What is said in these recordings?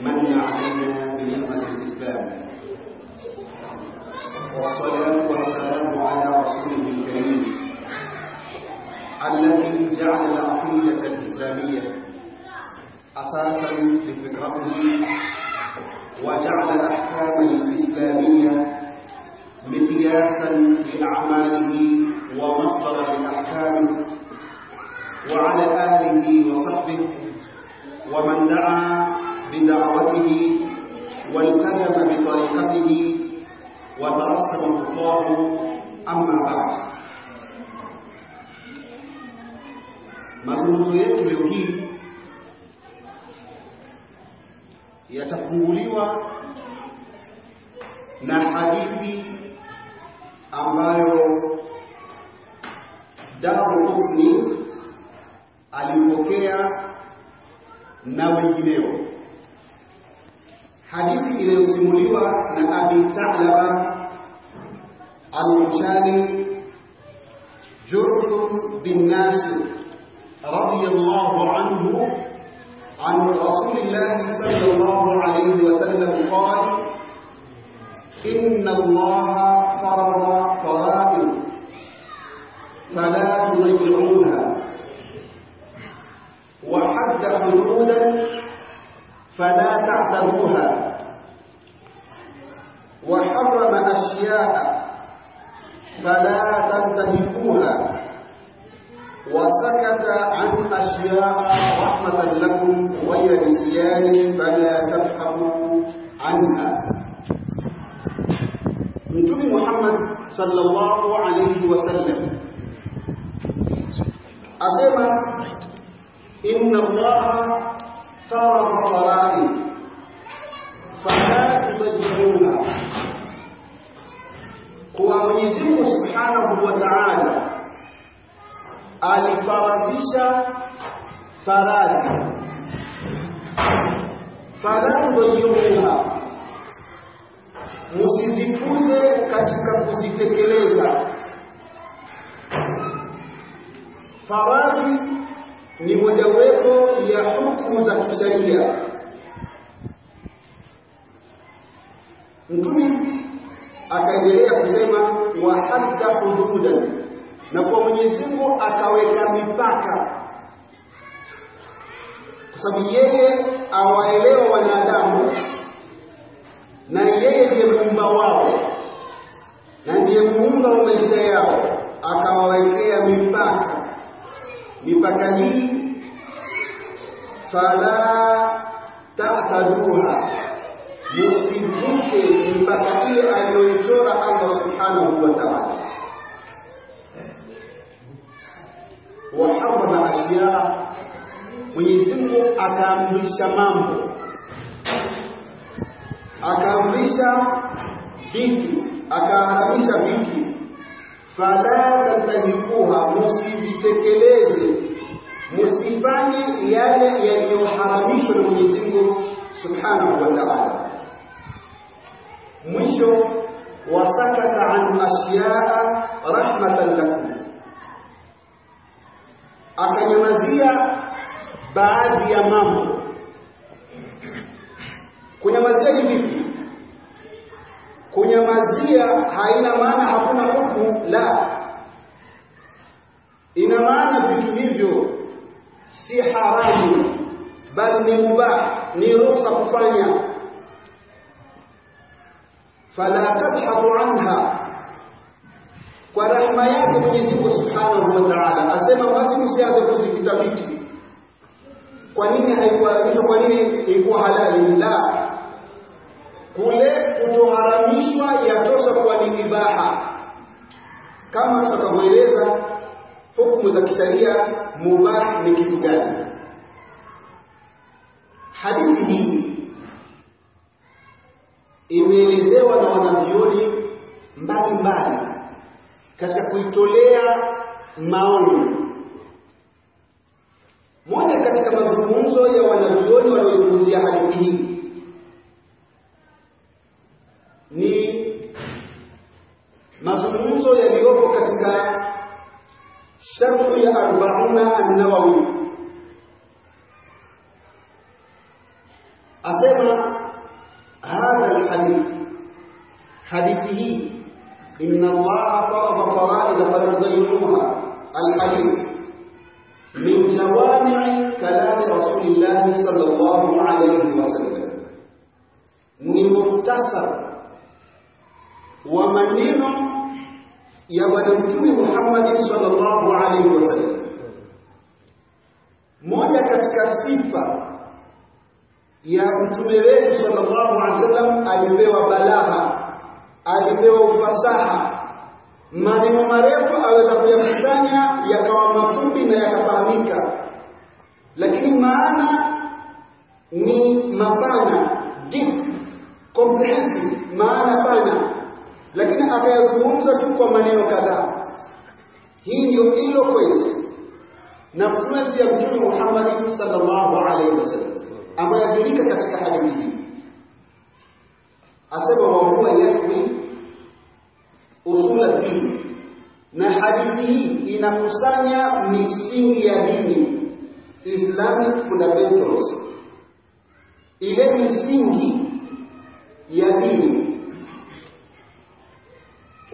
من علينا بنعمة الإسلام؟ والصلاة والسلام على رسوله الكريم الذي جعل العقيدة الإسلامية أساسا لفكرته وجعل الأحكام الإسلامية مقياسا لأعماله ومصدرا لأحكامه وعلى آله وصحبه ومن دعا بدعوته والتزم بطريقته وترسم خطاه أما بعد mazungumzo yetu leo hii yatafunguliwa na hadithi ambayo Daru Qutni alipokea na wengineo. Hadithi iliyosimuliwa na Abi Thalaba al-Mushani Jurthum bin Nasir radiyallahu anhu عن رسول الله صلى الله عليه وسلم قال إن الله فرض فرائض فلا تضيعوها وحد حدودا فلا تعتدوها. وحرم أشياء فلا تنتهكوها. وسكت عن أشياء رحمة لكم غير نسيان فلا تبحثوا عنها. Mtume Muhammad sallallahu alayhi wasallam asema inna Allaha farada faraid fala tudayyi'uha, kwa Mwenyezi Mungu subhanahu wa ta'ala alifaradhisha faradhi fala tudhiruha musizipuze katika kuzitekeleza. Faradhi ni mojawapo ya hukumu za kisheria. Mtume akaendelea kusema wa hadda hududan, na kwa Mwenyezi Mungu akaweka mipaka, kwa sababu yeye awaelewa wanadamu na yeye ndiye muumba wao na ndiye muumba wa maisha yao, akawawekea mipaka. Mipaka hii fala tahtaduha, musivuke mipaka ile aliyoichora Allah subhanahu wa ta'ala. wa harama ashyaa, Mwenyezi Mungu akaamrisha mambo. Akaamrisha vitu. Akaharamisha vitu, fala tantahikuha, musivitekeleze, musifanye yale yaliyoharamishwa na Mwenyezi Mungu subhanahu wa ta'ala. Mwisho wasakata an ashyaa rahmatan lakum, akanyamazia baadhi ya mambo kunyamazia ni vipi? Kunyamazia haina maana hakuna hukumu, la, ina maana vitu hivyo si haramu, bali ni mubah, ni ruhusa kufanya. Fala tabhathu anha, kwa rahma yake Mwenyezi Mungu Subhanahu wa Ta'ala asema, basi msianze kuzikita viti. Kwa nini haikuharamishwa? Kwa nini ilikuwa halali? La, kule kutoharamishwa yatosha kuwa ni ibaha, kama tutakavyoeleza hukumu za kisheria. Mubah ni kitu gani? Hadithi hii imeelezewa na wanavyoni mbalimbali katika kuitolea maoni. Moja katika mazungumzo ya wanavyoni wanaozungumzia hadithi hii ni mazungumzo yaliyopo katika sharhu ya Arbauna An-Nawawi asema hadha alhadith hadithi hii inna allaha farada faraida falyudayyi'uha alhadith min jawami'i kalami rasulillahi sallallahu alayhi wasallam ni muktasar wa maneno ya bwana mtume Muhammad sallallahu alaihi wasallam. Moja katika sifa ya mtume wetu sallallahu alaihi wasallam alipewa balagha alipewa ufasaha. Maneno marefu aweza kuyakusanya yakawa mafupi na yakafahamika. Lakini maana ni mapana deep comprehensive maana pana lakini akayazungumza tu kwa maneno kadhaa. Hii ndio eloquence na fluency ya mtume Muhammad sallallahu alaihi wasallam ambayo yadhirika katika hadithi hii. Asema wa huwa yakwi usula dini. Na hadithi hii inakusanya misingi ya dini. Islamic fundamentals. Ile misingi ya dini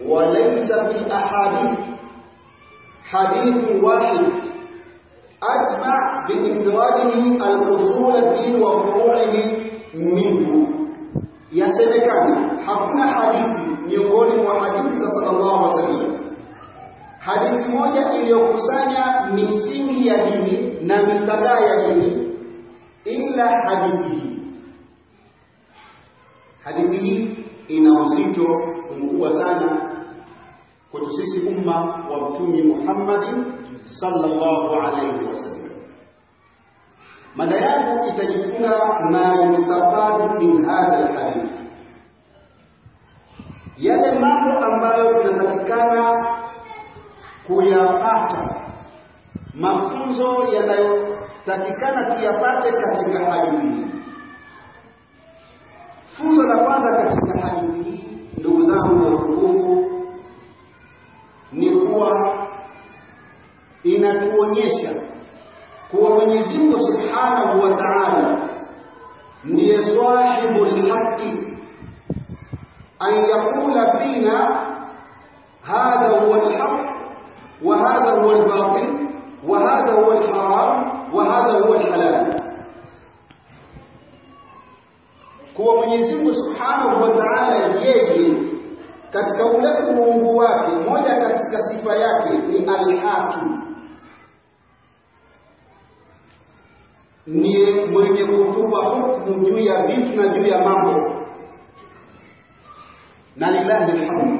وليس في الأحاديث حديث واحد أجمع بإنفراده الأصول الدين وفروعه منه yasemekana hakuna hadithi miongoni mwa hadithi za sallallahu alaihi wasallam hadithi moja iliyokusanya misingi ya dini na mitadaa ya dini ila hadithi hii hadithi hii ina uzito mkubwa sana kwetu sisi umma wa mtume Muhammad sallallahu alaihi wasallam. Mada yangu itajifunga ma yustafadu min hadha alhadith, yale mambo ambayo tunatakikana kuyapata, mafunzo yanayotakikana tuyapate katika hadithi hii. Funzo la kwanza katika hadithi hii, ndugu zangu watukufu, kuwa inatuonyesha kuwa Mwenyezi Mungu Subhanahu wa Ta'ala ndiye sahibul haqi an yaqula fina hadha huwa alhaq wa hadha huwa albatil wa hadha huwa alharam wa hadha huwa alhalal kuwa Mwenyezi Mungu Subhanahu wa Ta'ala yeye katika ule uungu wake moja katika sifa yake ni alhakim ni mwenye kutupa hukumu juu ya vitu na juu ya mambo. Na lillahi alhamd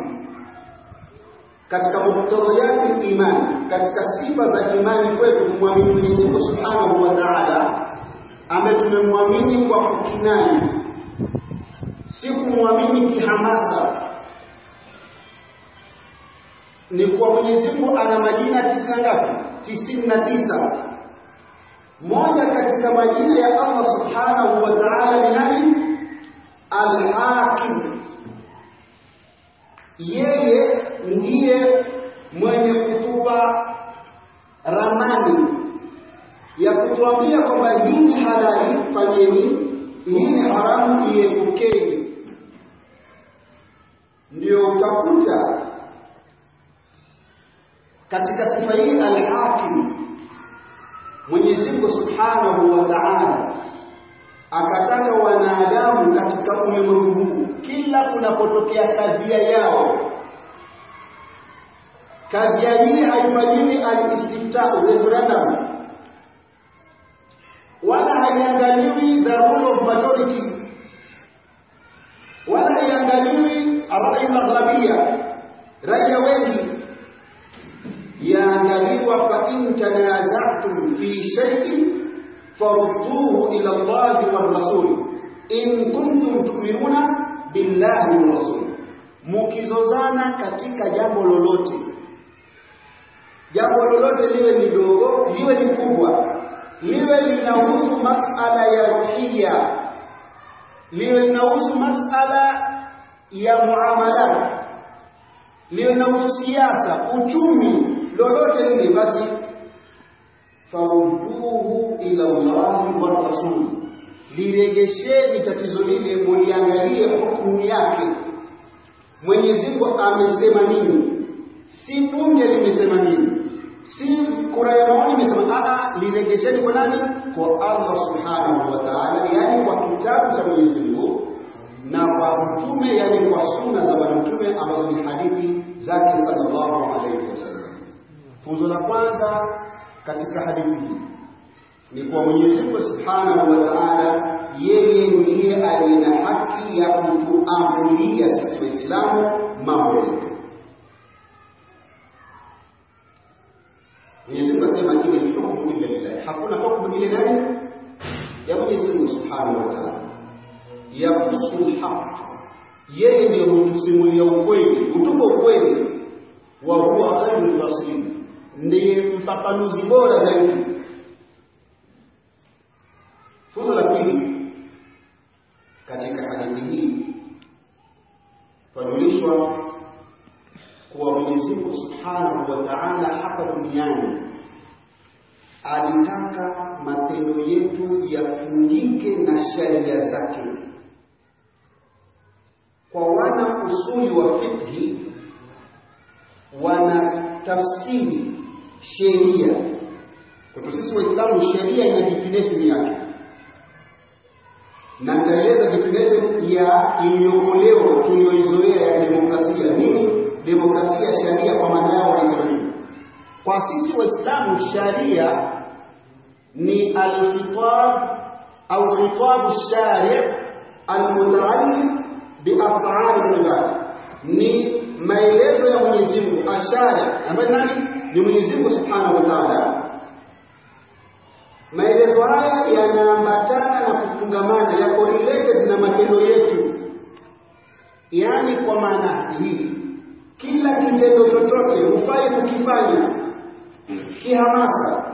katika muktadayati imani katika sifa za imani kwetu kumwamini Mwenyezi Mungu Subhanahu wa Ta'ala ambaye tumemwamini kwa kukinai si kumwamini kihamasa ni kuwa Mwenyezi Mungu ana majina tisini ngapi? tisini na tisa. Moja katika majina ya Allah Subhanahu wa Ta'ala ni nani? Al-Hakim. Yeye ndiye mwenye kutupa ramani ya kutuambia kwamba hii ni halali fanyeni, hii ni haramu iepukeni. Ndio utakuta katika sifa hii al-hakim Mwenyezi Mungu Subhanahu wa Ta'ala akataka wanadamu katika ulimwengu huu kila kunapotokea kadhia yao. Kadhia hii haifanyiwi al-istiftau referendum wala haiangaliwi the rule of majority. Wala haiangaliwi rai aghlabia raia wengi yaangaliwa fa in tanazatum fi shay'in farudduhu ila Allahi wa rasul in kuntum tu'minuna billahi wa rasul mukizozana katika jambo lolote. Jambo lolote liwe ni dogo liwe ni kubwa liwe linahusu masala ya ruhia liwe linahusu masala ya muamalat liwe linahusu siasa uchumi lolote lile basi farudduhu ila Allahi wa rasul liregesheni tatizo lile, muliangalie hukumu yake. Mwenyezi Mungu amesema nini, si bunge limesema nini, si kura ya maoni imesema. Kwa nani? Kwa Allah subhanahu wa ta'ala, yani kwa kitabu cha Mwenyezi Mungu na kwa mtume, yani kwa sunna za bwana mtume ambazo ni hadithi zake sallallahu alayhi wasallam. Funzo la kwanza katika hadithi hii ni kwa Mwenyezi Mungu Subhanahu wa Ta'ala, yeye ndiye aliye na haki ya kutuamulia sisi Waislamu mambo yetu. Mwenyezi Mungu asema ile hukumu illa lillah, hakuna hukumu ile nani ya Mwenyezi Mungu Subhanahu wa Ta'ala, ya kusul haq, yeye ndiye hutusimulia ukweli, hutupa ukweli, wa huwa khairu fasirin, ndiye mpapanuzi bora zaidi Funzo la pili katika hadithi hii twajulishwa kuwa Mwenyezi Mungu Subhanahu wa Ta'ala hapa duniani alitaka matendo yetu yafungike na sheria zake. Kwa wana usuli wa fikhi wana tafsiri sheria. Kwetu sisi Waislamu sheria ina definition yake na nitaeleza definition ya iliyokolewa tulioizoea ya demokrasia. Nini demokrasia? Sharia kwa maana yao wanasema nini? Kwa sisi Waislamu, sharia ni alkhitab au khitabu shari' almutaalliq biaf'ali ibad, ni maelezo ya Mwenyezi Mungu ashari, ambaye nani? Ni Mwenyezi Mungu Subhanahu wa Ta'ala maelezo haya yanaambatana na kufungamana, yako related na matendo yetu. Yaani, kwa maana hii, kila kitendo chochote hufai kukifanya kihamasa,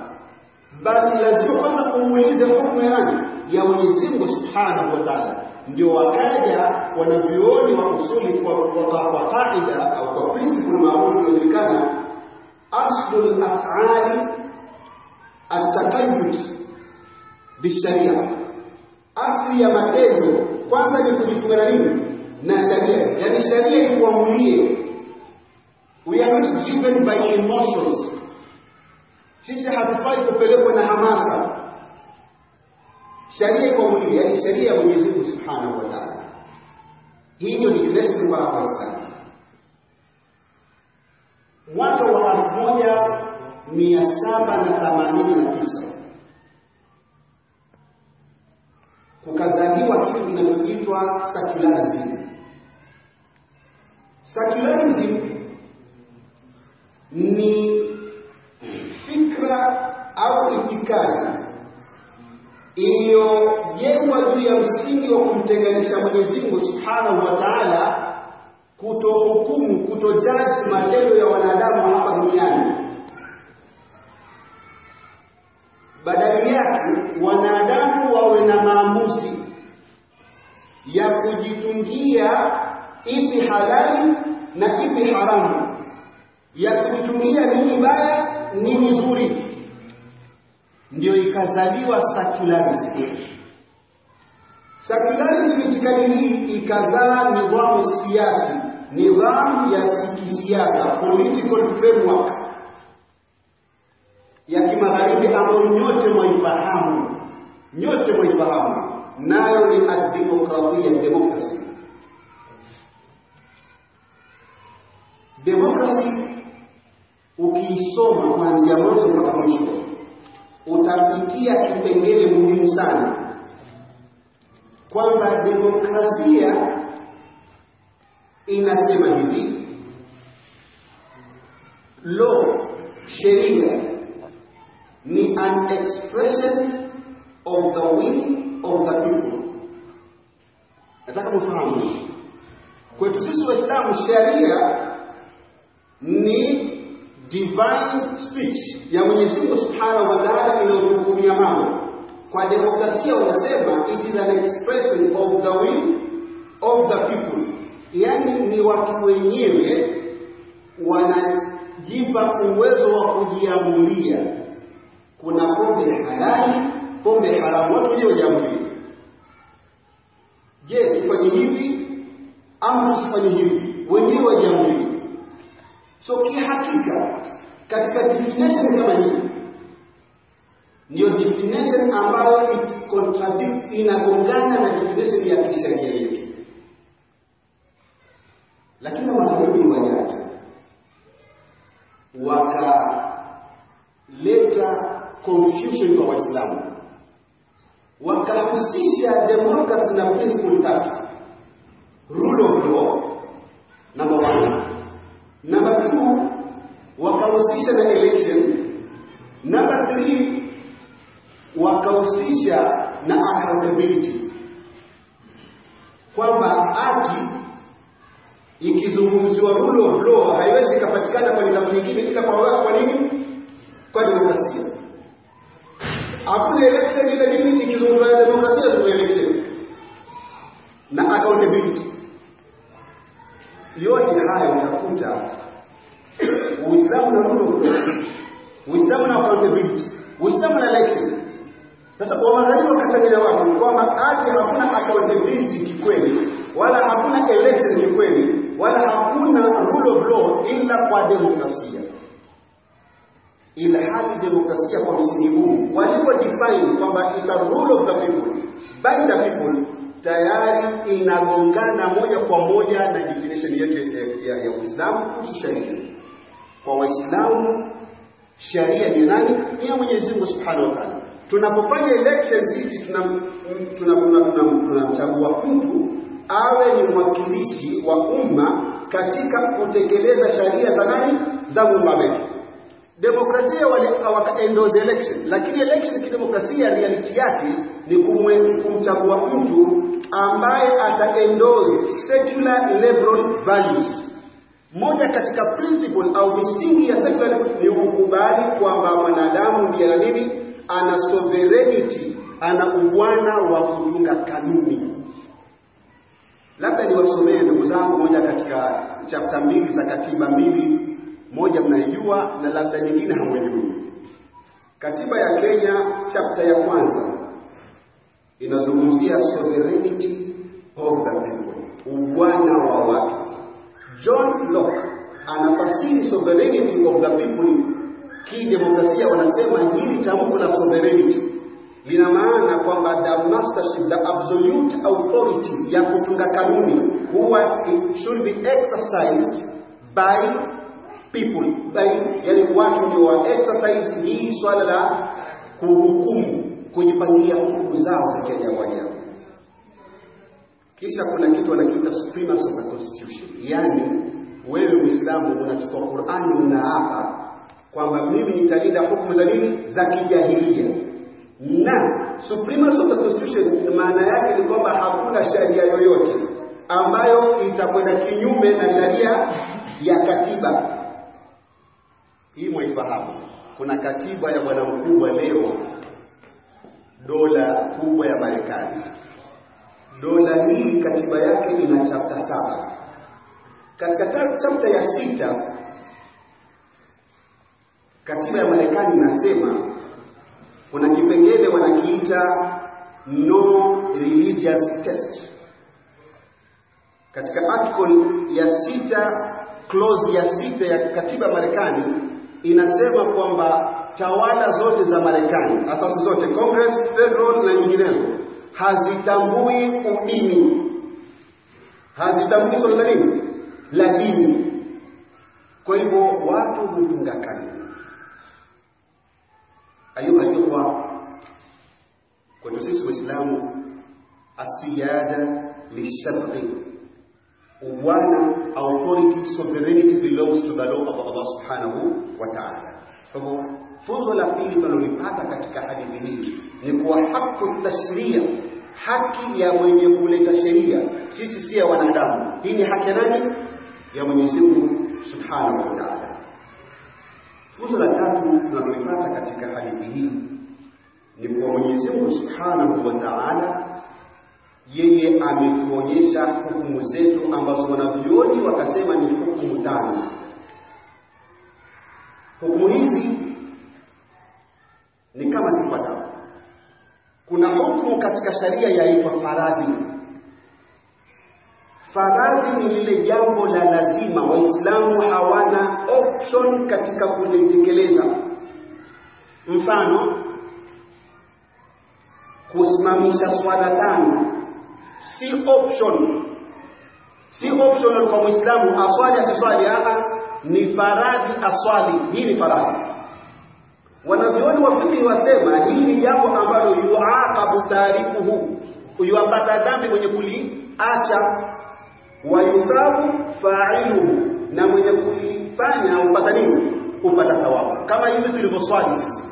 bali lazima kwanza kumuulize hukumu yani? Ya Mwenyezi Mungu Subhanahu wa Ta'ala. Ndio wakaja wanavyuoni wa usuli kwa, kaida au kwa principle maarufu inajulikana aslul af'ali ataqayyud bisharia, asli ya matendo kwanza ni kujifunga na nini? Na sharia. Yani sharia ikuamulie, we are not driven by emotions. Sisi hatufai kupelekwa na hamasa. Sharia ikuamulie, yani sharia ya Mwenyezi Mungu Subhanahu wa Ta'ala. Hii ndio definition kwa Waislamu. Mwaka wa elfu moja mia saba na themanini na tisa kukazaliwa kitu kinachoitwa secularism. Secularism ni fikra au itikadi iliyojengwa juu ya msingi wa kumtenganisha Mwenyezi Mungu Subhanahu wa Ta'ala, kutohukumu, kutojaji matendo ya wanadamu hapa duniani badala yake wanadamu wawe na maamuzi ya kujitungia ipi halali na ipi haramu, ya kujitungia nini baya, nini zuri. Ndio ikazaliwa secularism. Secularism, itikadi hii ikazaa nidhamu siasi, nidhamu ya kisiasa, political framework ya kimagharibi ambayo nyote mwaifahamu, nyote mwaifahamu, nayo ni ademokrasia, democracy. Democracy ukiisoma kuanzia mwanzo mpaka mwisho, utapitia kipengele muhimu sana kwamba demokrasia inasema hivi, law, sheria ni an expression of the will of the people. Nataka mfahamu kwetu sisi Waislamu, sheria ni divine speech ya Mwenyezi Mungu Subhanahu wa Ta'ala inayotuhukumia mambo. Kwa demokrasia unasema it is an expression of the will of the people, yani ni watu wenyewe wanajipa uwezo wa kujiamulia kuna pombe halali, pombe haramu, watu wenyewe wajiamulie. tufanye hivi ama tusifanye hivi, wenyewe wajiamulie. So kihakika katika definition kama hii ndio definition ambayo it contradicts, inagongana na definition ya kisheria yetu, lakini magharibi wajaja wakaleta confusion kwa Waislamu, wakahusisha democracy na principle tatu: rule of law number one, number two wakahusisha na election, number three wakahusisha na accountability, kwamba haki ikizungumziwa rule of law haiwezi ikapatikana kwa nidhamu nyingine ila kwa kwa nini? Kwa demokrasia. Hakuna election ile nini, ikizungumziwa demokrasia zungumza election na accountability. Yote haya utakuta Uislamu na rule of law, Uislamu na accountability, Uislamu na election. Sasa kwa magharibi wakasanyia watu kwamba ati hakuna accountability kikweli, wala hakuna election kikweli, wala hakuna rule of law ila kwa demokrasia. Ila hali demokrasia kwa msingi huu walipo define kwamba ita rule of the people by the people, tayari inagongana moja kwa moja na definition yetu ya, ya, ya Uislamu kuhusu sharia. Kwa Waislamu sharia ni nani? Ni ya Mwenyezi Mungu Subhanahu wa Ta'ala. Tunapofanya elections sisi tunamchagua mtu awe ni mwakilishi wa umma katika kutekeleza sharia za nani? Za wetu. Demokrasia wakaendoze election, lakini election kidemokrasia reality yake ni kumchagua mtu ambaye ataendoze secular liberal values. Moja katika principle au misingi ya secular ni kukubali kwamba mwanadamu ndiye nini? Ana sovereignty, ana ubwana wa kutunga kanuni. Labda niwasomee ndugu zangu moja katika chapta mbili za katiba mbili, moja mnaijua na labda nyingine hamwijui. Katiba ya Kenya chapta ya kwanza inazungumzia sovereignty of the people, ubwana wa watu. John Locke anafasiri sovereignty of the people kidemokrasia, wanasema hili tamko la sovereignty lina maana kwamba the mastership, the absolute authority ya kutunga kanuni huwa it should be exercised by people, by yani watu ndio wa exercise hii swala la kuhukumu, kujipangia hukumu zao za kiajabu ajabu. Kisha kuna kitu wanakiita supremacy of the constitution, yani wewe Muislamu unachukua Qur'ani unaapa kwamba mimi nitalinda hukumu za nini? Za kijahilia na Suprema the constitution maana yake ni kwamba hakuna sharia yoyote ambayo itakwenda kinyume na sharia ya katiba hii. Mwaifahamu, kuna katiba ya bwana mkubwa leo, dola kubwa ya Marekani. Dola hii katiba yake ina chapta saba. Katika chapta ya sita katiba ya Marekani inasema kuna kipengele wanakiita no religious test. Katika article ya sita clause ya sita ya katiba Marekani inasema kwamba tawala zote za Marekani, asasi zote, Congress, federal na nyinginezo, hazitambui udini, hazitambui swala la nini la dini. Kwa hivyo watu hutunga kanuni Ayuha ikhwa, kwetu sisi Waislamu, asiyada وان ubwana authority sovereignty belongs to the law of Allah subhanahu wa ta'ala. Kwa hivyo funzo la pili tunalolipata katika hadithi hii ni kuwa haku tashria, haki ya mwenye kuleta sheria, sisi si wanadamu. Hii ni haki ya nani? Ya Mwenyezi Mungu subhanahu wa ta'ala. Funzo la tatu tunalolipata katika hadithi hii ni kwa Mwenyezi Mungu Subhanahu wa Ta'ala, yeye ametuonyesha hukumu zetu ambazo wanavyoni wakasema ni hukumu tano. Hukumu hizi ni kama zifuatavyo. Kuna hukumu katika sharia yaitwa faradhi. Faradhi ni lile jambo la lazima waislamu hawana option katika kulitekeleza. Mfano kusimamisha swala tano si option. Si optional kwa muislamu aswali asiswali aa ni faradhi aswali hii ni faradhi. Wanavyoni wafiki wasema hii ni jambo ambalo yuaqabu tarikuhu yuapata dhambi mwenye kuliacha wayuthabu fa'iluhu na mwenye kulifanya upata nini? Upata thawabu. Kama hivi tulivyoswali sisi.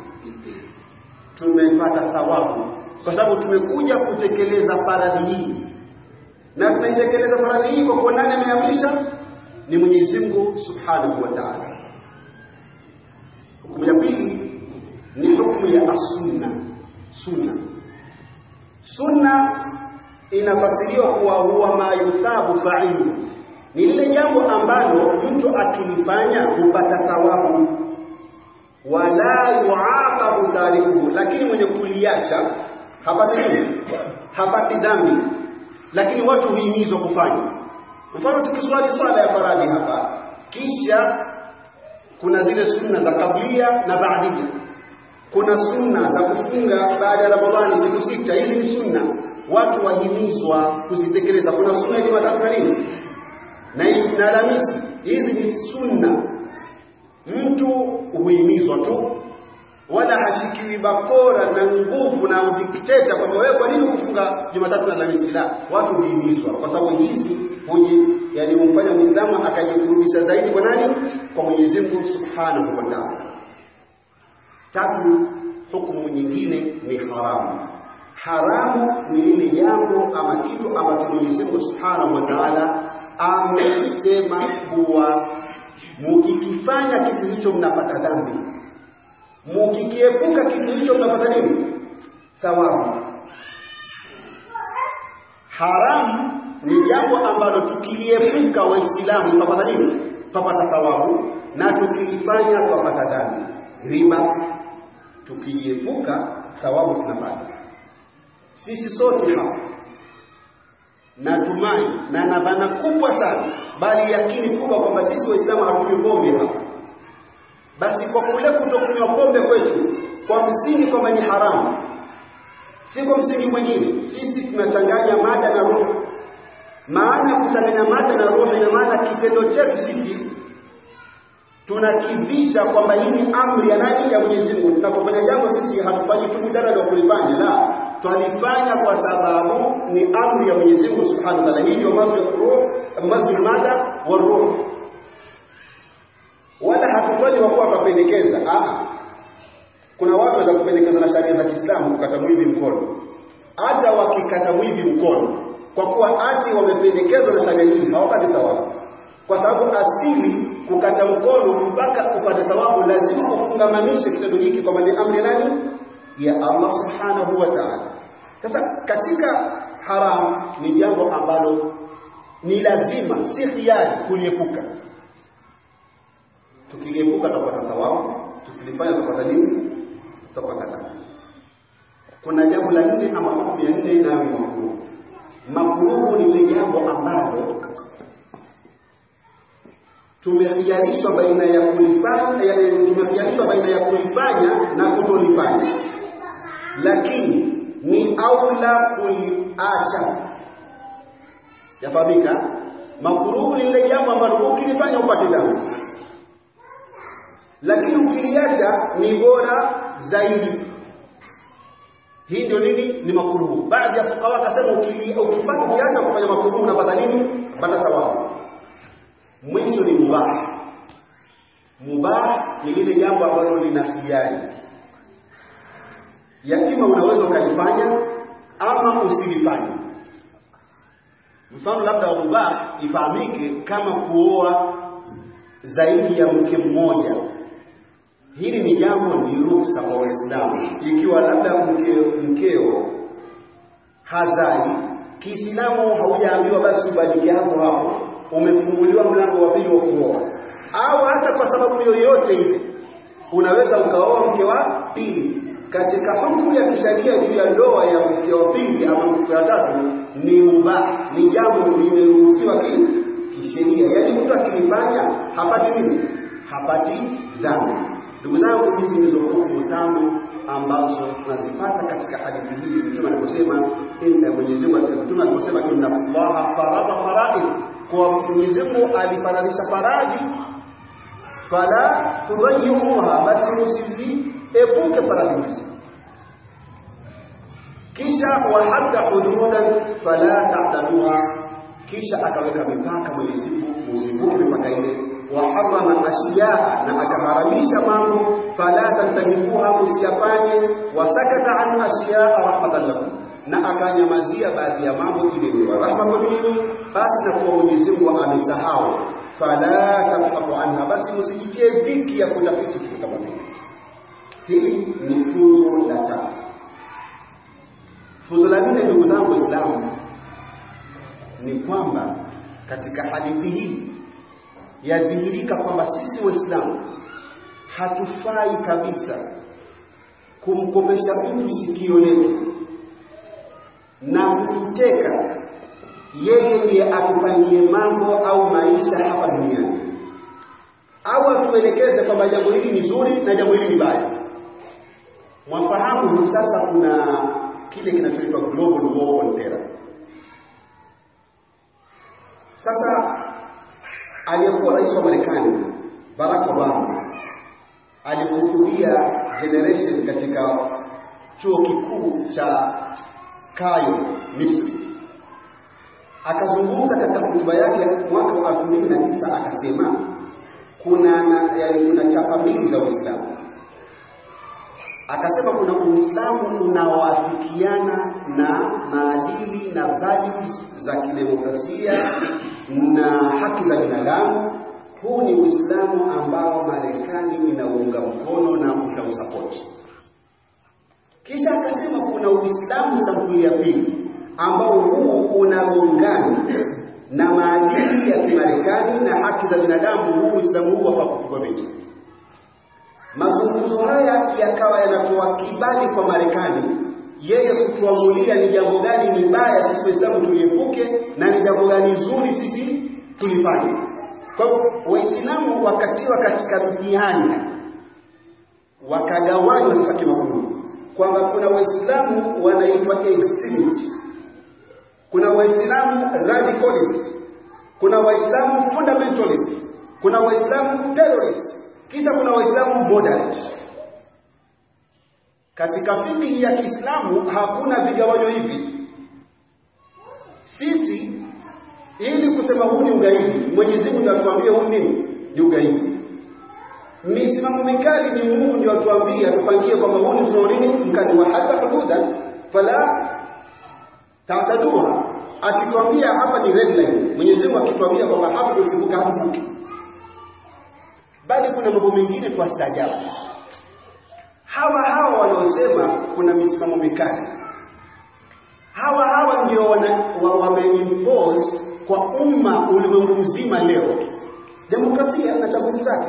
Tumepata thawabu. Kwa sababu tumekuja kutekeleza faradhi hii. Na tunaitekeleza faradhi hii kwa kuwa nani ameamrisha? Ni Mwenyezi Mungu Subhanahu wa Ta'ala. Hukumu ya pili ni hukumu ya as-sunna sunna sunna inafasiriwa kuwa huwa ma fa'ilu ni lile jambo ambalo mtu akilifanya hupata thawabu. Wala yuaqabu tarikuhu lakini mwenye kuliacha hapati nini? Hapati dhambi. Lakini watu huhimizwa kufanya. Mfano tukiswali swala ya faradhi hapa kisha kuna zile sunna za kablia na baadia kuna sunna za kufunga baada ya ramadhani siku sita. Hizi ni sunna watu wahimizwa kuzitekeleza. Kuna sunna ya jumatatu na nini? Na na Alhamisi hizi ni sunna. Mtu huhimizwa tu wala hashikiwi bakora na nguvu na udikteta kwamba wewe kwa nini kufunga Jumatatu na Alhamisi? La watu huhimizwa. Kwa sababu hizi huji yani humfanya Muislamu akajikurubisha zaidi kwa nani? Kwa Mwenyezi Mungu Subhanahu wa Ta'ala. Tatu hukumu nyingine ni haramu haramu ni lile jambo ama kitu ambacho Mwenyezi Mungu Subhanahu wa Ta'ala amesema kuwa mukikifanya kitu hicho mnapata dhambi. Mukikiepuka kitu hicho mnapata nini? Thawabu. Haramu ni jambo ambalo tukiliepuka waislamu tunapata nini? Tunapata thawabu. Na tukilifanya tunapata dhambi. Riba. Tukiepuka thawabu tunapata sisi sote hapa natumai na nabana kubwa sana bali yakini kubwa kwamba sisi waislamu hatunywi pombe hapa basi kwa kule kutokunywa pombe kwetu kwa msingi kwamba ni haramu si kwa msingi mwingine sisi tunachanganya mada na roho. Maana kuchanganya mada na roho ina maana kitendo chetu sisi tunakivisha kwamba hii ni amri ya nani? Ya Mwenyezi Mungu. Tunapofanya jambo sisi hatufanyi tu mujarrad wa kulifanya la twalifanya kwa sababu ni amri ya Mwenyezi Mungu Subhanahu wa Ta'ala. Hii ndio mambo mada wa roho wala hatufanyi kwa kuwa kapendekeza. ah kuna watu za kupendekeza na sharia za Kiislamu kukata mwivi mkono. Hata wakikata mwivi mkono kwa kuwa ati wamependekezwa na sharia hii hawapati thawabu. Kwa sababu asili kukata mkono mpaka upate thawabu lazima ufungamanishe kitendo hiki kwamba ni amri nani? Ya Allah subhanahu wa ta'ala sasa katika haramu ni jambo ambalo ni lazima si hiari kuliepuka. Tukiliepuka tutapata thawabu tukilifanya tutapata nini? Tutapata dhambi kuna jambo la nne ama hukumu ya nne nayo ni makuruhu. ni ile jambo ambalo tumehiarishwa baina ya kulifanya tumehiarishwa baina ya kulifanya na kutolifanya. Lakini aula kuliacha. Yafahamika? Makruhu ni lile jambo ambalo ukilifanya upate dhambi. Lakini ukiliacha ni bora zaidi. Hii ndio nini? Ni makruhu baadhi ya fuqaha wakasema ukifanya ukiacha kufanya makruhu unapata nini? Pata thawabu. Mwisho ni mubah. Mubah ni lile jambo ambalo lina hiari yatima unaweza ukalifanya ama usilifanye. Mfano labda wa ifahamike kama kuoa zaidi ya mke mmoja. Hili ni jambo ni ruhusa kwa waislamu. Ikiwa labda mke, mkeo hazai kiislamu haujaambiwa basi ubadike hapo hapo umefunguliwa mlango wa pili wa kuoa. Au hata kwa sababu yoyote ile unaweza ukaoa mke wa pili katika hukumu ya kisheria juu ya ndoa ya mke wa pili ama mke wa tatu ni mubah, ni jambo limeruhusiwa kisheria. Yaani mtu akilifanya hapati nini? Hapati dhambi. Ndugu zangu, hizi ndizo hukumu tano ambazo tunazipata katika hadithi hii. Mtume aliposema, Mwenyezi Mungu Mtume aliposema, inna Allaha faradha faraid, kwa Mwenyezi Mungu alifaradhisha faradhi, fala tudhayyuha, basi msiziepuke faradhi hizi kisha wahadda hududan fala ta'taduha, kisha akaweka mipaka Mwenyezi Mungu, mipaka ile. Waharama ashiyaa, na akaharamisha mambo, fala tantahibuha, usiyafanye Wasakata an ashiyaa rahmatan lakum, na akanyamazia baadhi ya mambo ili ni rahma kwa basi na kuwa Mwenyezi Mungu amesahau. Fala tafahu anha, basi msijitie dhiki ya kutafiti kama hili. Hili ni funzo la tatu. Funzo la nne, ndugu zangu Waislamu, ni kwamba katika hadithi hii yadhihirika kwamba sisi Waislamu hatufai kabisa kumkopesha mtu sikio letu na kututeka yeye ndiye atupangie mambo au maisha hapa duniani, au atuelekeze kwamba jambo hili ni zuri na jambo hili ni baya. Mwafahamu hivi sasa kuna kile kinachoitwa global war on terror. Sasa aliyekuwa rais wa Marekani Barack Obama alihutubia generation katika chuo kikuu cha Kayo, Misri. Akazungumza katika hotuba yake mwaka wa 2009 akasema kuna kuna chapa mbili za Uislamu akasema kuna Uislamu unaoafikiana na maadili na values za kidemokrasia na haki za binadamu. Huu ni Uislamu ambao Marekani inaunga mkono na utausapoti. Kisha akasema kuna Uislamu sampuli ya pili ambao huu unagongana na maadili ya Kimarekani na haki za binadamu. Huu Uislamu huu hapa kupigwa vita. Mazungumzo haya yakawa yanatoa kibali kwa Marekani yeye kutuamulia ni jambo gani ni baya sisi Waislamu tuliepuke na ni jambo gani zuri sisi tulifanye. Kwa hivyo Waislamu wakatiwa katika mtihani, wakagawanywa sasa kimakundi, kwamba kuna Waislamu wanaitwa extremist, kuna Waislamu radicalist, kuna Waislamu fundamentalist, kuna Waislamu terrorist kisha kuna waislamu moderate. Katika fikihi ya Kiislamu hakuna vigawanyo hivi. Sisi ili kusema huu ni ugaidi, Mwenyezi Mungu atuambie huu nini ni ugaidi. Misimamo mikali ni Mungu ndio atuambie, atupangie kwamba huu ni sunna nini mkali wa hata hududa fala tatadua. Akituambia hapa ni red line, Mwenyezi Mungu akituambia kwamba hapa usivuka hapo bali kuna mambo mengine twastaajabu. Hawa hawa wanaosema kuna misimamo mikali, hawa hawa ndio wameimpose wa kwa umma ulimwengu mzima leo demokrasia na chaguzi zake.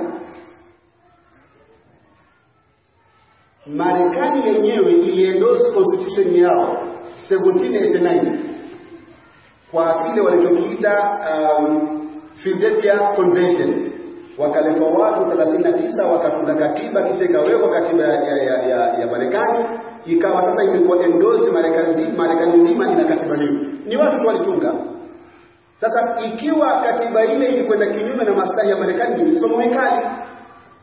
Marekani yenyewe iliendorse constitution yao 1789 kwa kile walichokiita um, Philadelphia Convention wakaletwa watu 39 wakatunda katiba, kisha ikawekwa katiba ya, ya, ya, ya Marekani, ikawa sasa imekuwa endorsed Marekani, Marekani nzima ina katiba hiyo. Ni watu tu walitunga. Sasa ikiwa katiba ile ilikwenda kinyume na maslahi ya Marekani, ni misimamo mikali.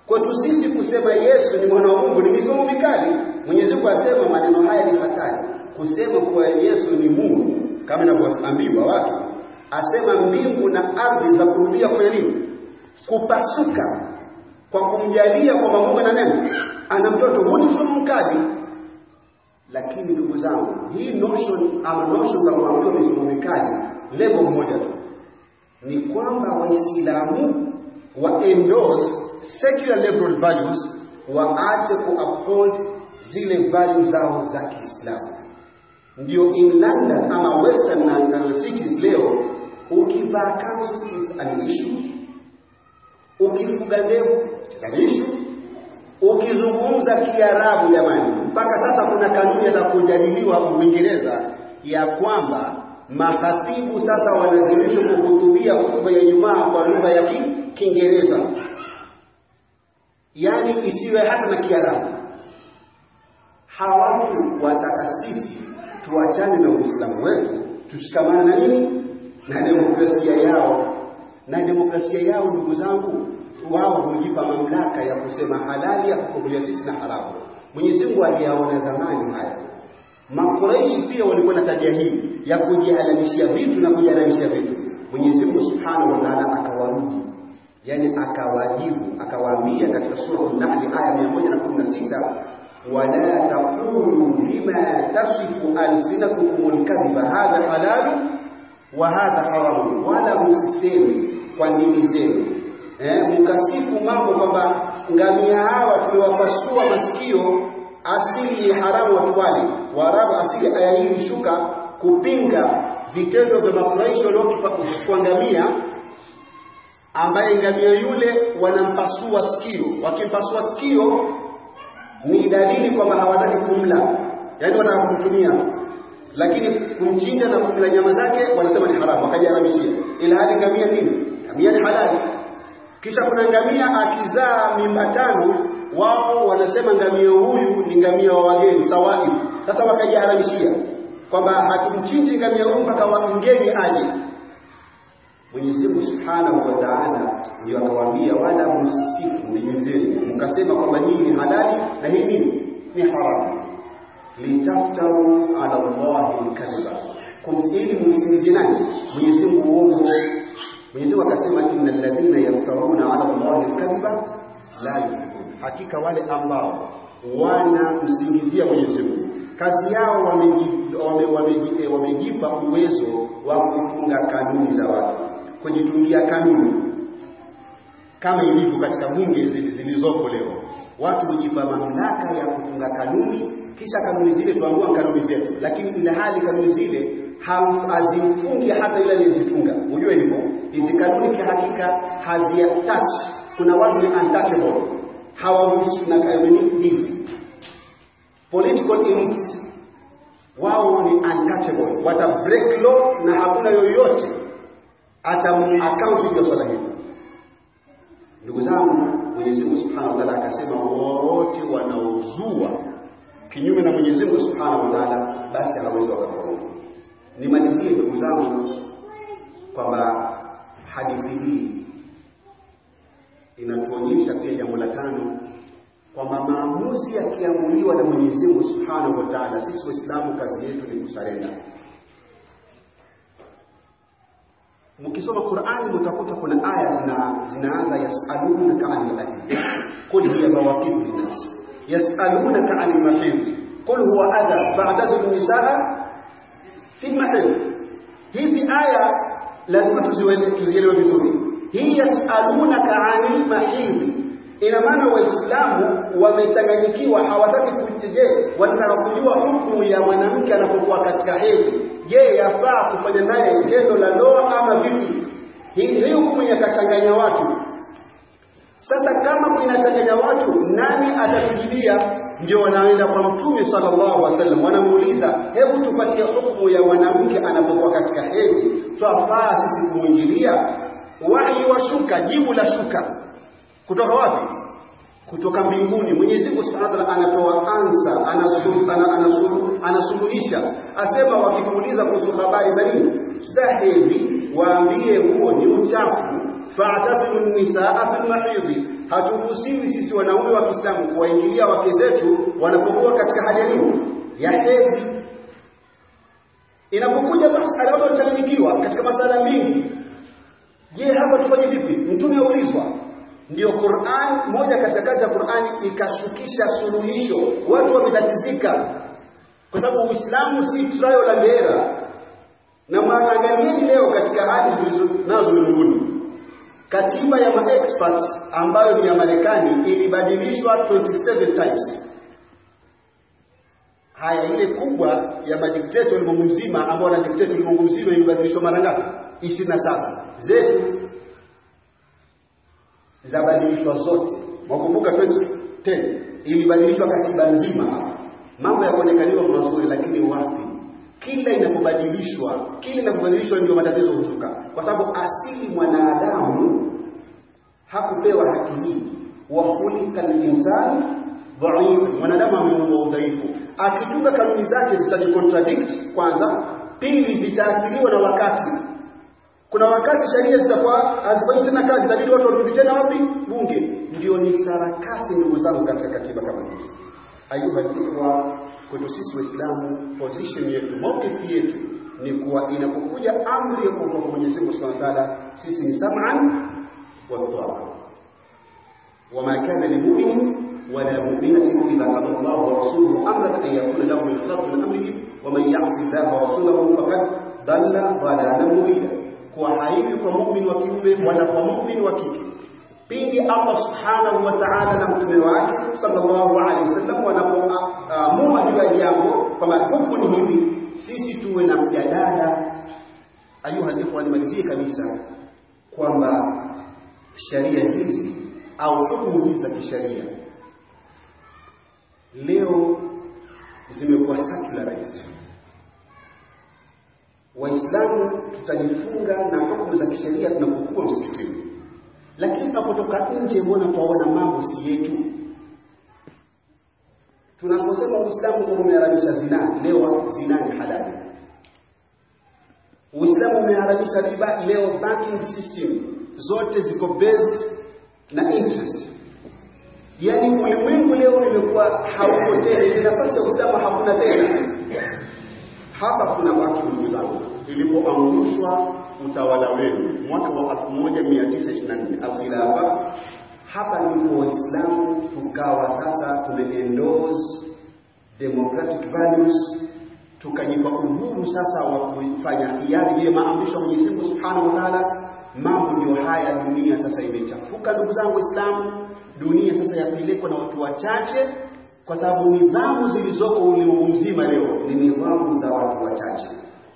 Kwetu sisi kusema Yesu ni mwana wa Mungu ni misimamo mikali. Mwenyezi Mungu asema maneno haya ni hatari. Kusema kwa Yesu ni Mungu kama inavyoambiwa watu, asema mbingu na ardhi za kurudia kwa nini? Kupasuka kwa kumjalia kwamba Mungu ana neno, ana mtoto. Huu mkali, lakini ndugu zangu, hii notion ama notion za kuambiwa misomo mikali, lengo mmoja tu ni kwamba Waislamu wa endorse secular liberal values, waache ku uphold zile values zao za Kiislamu. Ndio in London ama western na cities leo, ukivaa kanzu is an issue ukifuga ndevu ni ukizungumza Kiarabu jamani mpaka sasa kuna kanuni atakujadiliwa Uingereza ya kwamba mahatibu sasa walazimishwa kuhutubia hutuba ya Ijumaa kwa lugha ya Kiingereza, yani isiwe hata na Kiarabu. hawatu watu wataka sisi tuachane na Uislamu wetu tushikamane na nini? Na demokrasia yao. Na demokrasia yao, ndugu zangu, wao hujipa mamlaka ya kusema halali ya kukubalia sisi na haramu. Mwenyezi Mungu aliyaona zamani haya. Makuraishi pia walikuwa na tabia hii ya kujihalalishia vitu na kujiharamisha vitu. Mwenyezi Mungu Subhanahu wa Ta'ala akawarudi, yani akawajibu, akawaambia katika sura An-Nahl aya 116 wala taqulu lima tasifu alsinatukum alkadhiba hadha halal wa hadha haramu, wala msiseme kwa ndimi zenu eh, mkasifu mambo kwamba ngamia hawa tuliwapasua masikio asili ya haramu watuwali Waarabu. Asili aya hii ishuka kupinga vitendo vya Makuraishi waliokuwa ngamia, ambaye ngamia yule wanampasua sikio. Wakimpasua sikio ni dalili kwamba hawataki kumla, yaani wanataka kumtumia, lakini kumchinja na kumla nyama zake wanasema ni haramu, wakajiharamishia, ila hali ngamia nini? Ngamia ni halali. Kisha kuna ngamia akizaa mimba tano, wao wanasema ngamia huyu ni ngamia wa wageni sawadi. Sasa wakajiharamishia kwamba hatumchinji ngamia huyu mpaka mgeni aje. Mwenyezi Mungu Subhanahu wa Ta'ala ndio akawaambia, wala msifu mwenyezi zenu mkasema kwamba hii ni halali na hii nini ni haramu, litaftaru ala Allahi kadhiba kumsili msinjinani nani? Mwenyezi Mungu uongo. Mwenyezi Mungu akasema, innal ladhina yaftaruna ala Allahi alkadhiba la yuflihun, hakika wale ambao wanamsingizia Mwenyezi Mungu kazi yao wamejipa wame, wame, wame uwezo wa kutunga kanuni za watu, kujitungia kanuni kama ilivyo katika bunge zilizoko leo. Watu hujipa mamlaka ya kutunga kanuni, kisha kanuni zile tuangua kanuni zetu, lakini ila hali kanuni zile hazimfungi hata ile aliyezitunga. Ujue kanuni kihakika haziatach. Kuna watu ni untouchable, hawahusi na kanuni hizi political elites wao ni untouchable, wata break law na hakuna yoyote ata account ya swala hili. Ndugu zangu, Mwenyezi Mungu Subhanahu wa Ta'ala akasema wote wanaozua kinyume na Mwenyezi Mungu Subhanahu wa Ta'ala, basi hawezi wakafaulu. Nimalizie ndugu zangu kwamba hadithi hii inatuonyesha pia jambo la tano kwamba maamuzi yakiamuliwa na Mwenyezi Mungu Subhanahu wa Ta'ala, sisi Waislamu kazi yetu ni kusarenda. Mkisoma Qur'ani mtakuta kuna aya zina zinaanza yasalunaka 'anil ahli qul hiya mawaqitu linnas yasalunaka 'anil mahid qul huwa adha ba'da nisaa fi mahid. Hizi aya lazima tuzielewe vizuri. Hii yasalunaka 'anil mahid ina maana Waislamu wamechanganyikiwa, hawataki kujije, wanataka kujua hukumu ya mwanamke anapokuwa katika hedhi. Je, yafaa kufanya naye tendo la ndoa ama vipi? Hii hukumu yakachanganya watu. Sasa kama inachanganya watu, nani atatujibia? Ndio wanaenda kwa Mtume sallallahu alaihi wasallam, wanamuuliza, hebu tupatie hukumu ya mwanamke anapokuwa katika hedhi, twafaa sisi kumuingilia? Wahi wa shuka, jibu la shuka kutoka wapi? Kutoka mbinguni. Mwenyezi Mungu Subhanahu wa Ta'ala anatoa ansa, anasuluhisha, asema wakikuuliza kuhusu habari za nini za hedhi, waambie huo ni uchafu. Fa'tasilu nisaa fil mahidhi, haturuhusiwi sisi wanaume wa Kiislamu kuwaingilia wake zetu wanapokuwa katika hali ya hedhi. Inapokuja masala watu wachanganyikiwa katika masala mingi. Je, hapa tufanye vipi? Mtume aulizwa ndio Qur'an, moja katika kazi ya Qur'ani ikashukisha suluhisho. Watu wametatizika kwa sababu Uislamu si trial la bendera na maangalieni leo katika hali nazo ulimwenguni, katiba ya maexperts ambayo ni ya Marekani ilibadilishwa 27 times. Haya, ile kubwa ya madikteta ulimwengu mzima ambao wana dikteta ulimwengu mzima ilibadilishwa mara ngapi? 27 zetu zabadilishwa zote. Mwakumbuka 2010 ilibadilishwa katiba nzima mambo yakuonekaniwa mazuri, lakini wapi, kila inapobadilishwa, kila inapobadilishwa ndio matatizo huzuka, kwa sababu asili mwanadamu hakupewa haki hii. wa khuliqa al-insanu dhaif, mwanadamu ameumbwa udhaifu. Akitunga kanuni zake zitajicontradict kwanza, pili zitaathiriwa na wakati. Kuna wakati sheria zitakuwa hazifanyi tena kazi, itabidi watu warudi tena wapi? Bunge. Ndio ni sarakasi, ndugu zangu, katika katiba kama hizi. Ikhwa, kwetu sisi Waislamu, position yetu, mawkifi yetu ni kuwa inapokuja amri ya kutoka kwa Mwenyezi Mungu Subhanahu wa Ta'ala, sisi ni sam'an wa ta'a. Wama kana limu'minin wala mu'minatin idha qada Allahu wa rasuluhu amran an yakuna lahum al-khiyaratu min amrihim wa man ya'si Allaha wa rasulahu faqad dhalla dhalalan mubina. Kwa haiwi kwa mu'min wa kiume wala kwa mu'min wa kike pindi Allah subhanahu wa ta'ala na mtume wake sallallahu alaihi wasallam wanapoamua juu ya jambo kwamba hukumu ni hivi, sisi tuwe na mjadala. Ayuha ikhwa, nimalizie kabisa kwamba sheria hizi au hukumu hizi za kisheria leo zimekuwa secularized. Waislamu tutajifunga na hukumu za kisheria tunapokuwa msikitini lakini tunapotoka nje, mbona twaona mambo si yetu? Tunaposema Uislamu umeharamisha zina, leo zina ni halali. Uislamu umeharamisha riba, leo banking system zote ziko based na interest. yani ulimwengu leo imekuwa hauko tena, ile nafasi ya kusema hakuna tena. Hapa kuna watu ndugu zangu, ilipoangushwa utawala wenu mwaka wa 1924 al-khilafa, hapa ndipo Waislamu tukawa sasa tumeendorse democratic values, tukajipa uhuru sasa wa kufanya yale maamrisho ya Mwenyezi Mungu Subhanahu wa Ta'ala. Mambo ndio haya, dunia sasa imechafuka ndugu zangu Waislamu, dunia sasa yapelekwa na watu wachache, kwa sababu nidhamu zilizoko ulimwengu mzima leo ni nidhamu za watu wachache.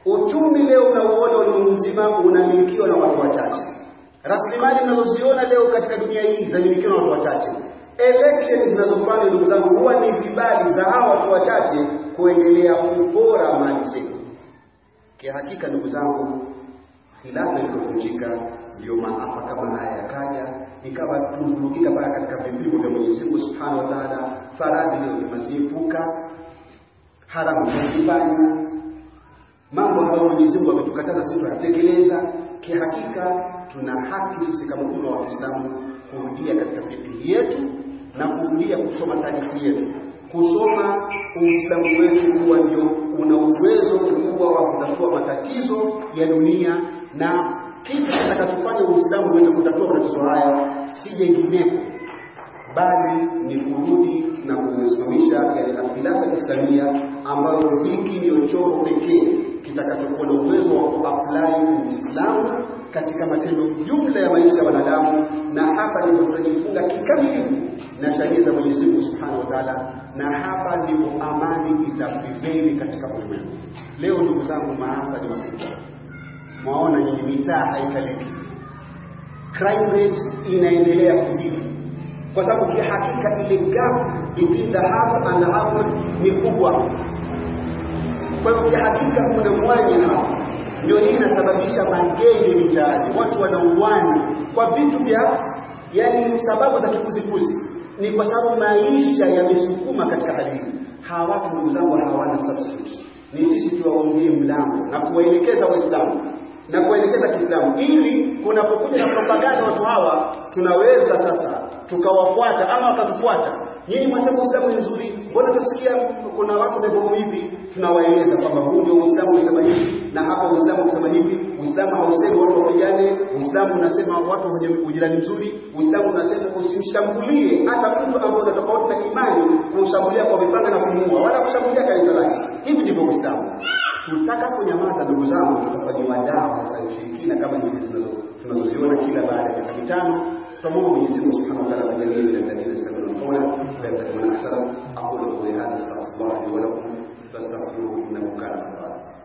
Uchumi leo unauona ulimwengu mzima unamilikiwa na watu wachache. Rasilimali mnazoziona leo katika dunia hii zamilikiwa na watu wachache. Election zinazofanywa ndugu zangu, huwa ni vibali za hawa watu wachache kuendelea kupora mali zetu. Kihakika ndugu zangu, khilafa ilipovunjika ndio maafa kama haya yakaja, ikawa tumvurugika mpaka katika vipimo vya Mwenyezi Mungu Subhanahu wa Ta'ala. Faradhi leo tunaziepuka, haramu tunazifanya mambo ambayo Mwenyezi Mungu ametukataza sisi tunatekeleza. Kihakika tuna haki sisi kama umma wa Kiislamu kurudia katika fikihi yetu na kurudia kusoma taarifu yetu, kusoma Uislamu wetu kuwa ndio una uwezo mkubwa wa kutatua matatizo ya dunia, na kitu kitakachofanya Uislamu uweze kutatua matatizo haya si jenginepo bali ni kurudi na kusimamisha yale khilafa islamia, ambayo hiki ndio chombo pekee kitakachokuwa na uwezo wa kuapply Uislamu katika matendo jumla ya maisha ya wanadamu, na hapa ndipo tunajifunga kikamilifu na sheria za Mwenyezi Mungu Subhanahu wa Ta'ala, na hapa ndipo amani itafiveli katika ulimwengu. Leo ndugu zangu, maafa ni makubwa, mwaona nyinyi, mitaa haikaliki, crime rate inaendelea kuzidi. Kwa sababu kihakika ile gap between the have and the have ni kubwa. Kwa hiyo kihakika kuna mwanya na ndio hii inasababisha magenge mitaani, watu wanauana kwa vitu vya yani, sababu za kikuzikuzi Ni kwa sababu maisha yamesukuma katika hali hii. Hawa watu ndugu zangu hawana substitute, ni sisi tuwaongee mlango na kuwaelekeza Waislamu na kuelekeza Kiislamu, ili kunapokuja na propaganda watu hawa tunaweza sasa tukawafuata ama wakatufuata. Nyinyi mwasema Uislamu ni nzuri, mbona tusikia kuna watu wamebomo hivi? Tunawaeleza kwamba huu ndio Uislamu unasema hivi, na hapa Uislamu unasema hivi. Uislamu hausemi watu wapigane. Uislamu unasema watu wenye ujirani mzuri. Uislamu unasema usimshambulie hata mtu ambaye ana tofauti na imani, kumshambulia kwa mipanga na kumuua, wala kushambulia kanisa lake. Hivi ndivyo Uislamu. Mtaka kunyamaza ndugu zangu, tutakuwa wadau wa ushirikina kama hizi tunazoziona kila baada ya miaka mitano. Tunamuomba Mwenyezi Mungu Subhanahu wa Ta'ala ajalie lile dalili zisizo na kola na kutumana sana. Aqulu qawli hadha astaghfirullah li wala lakum fastaghfiruhu innahu kana ghafurur rahim.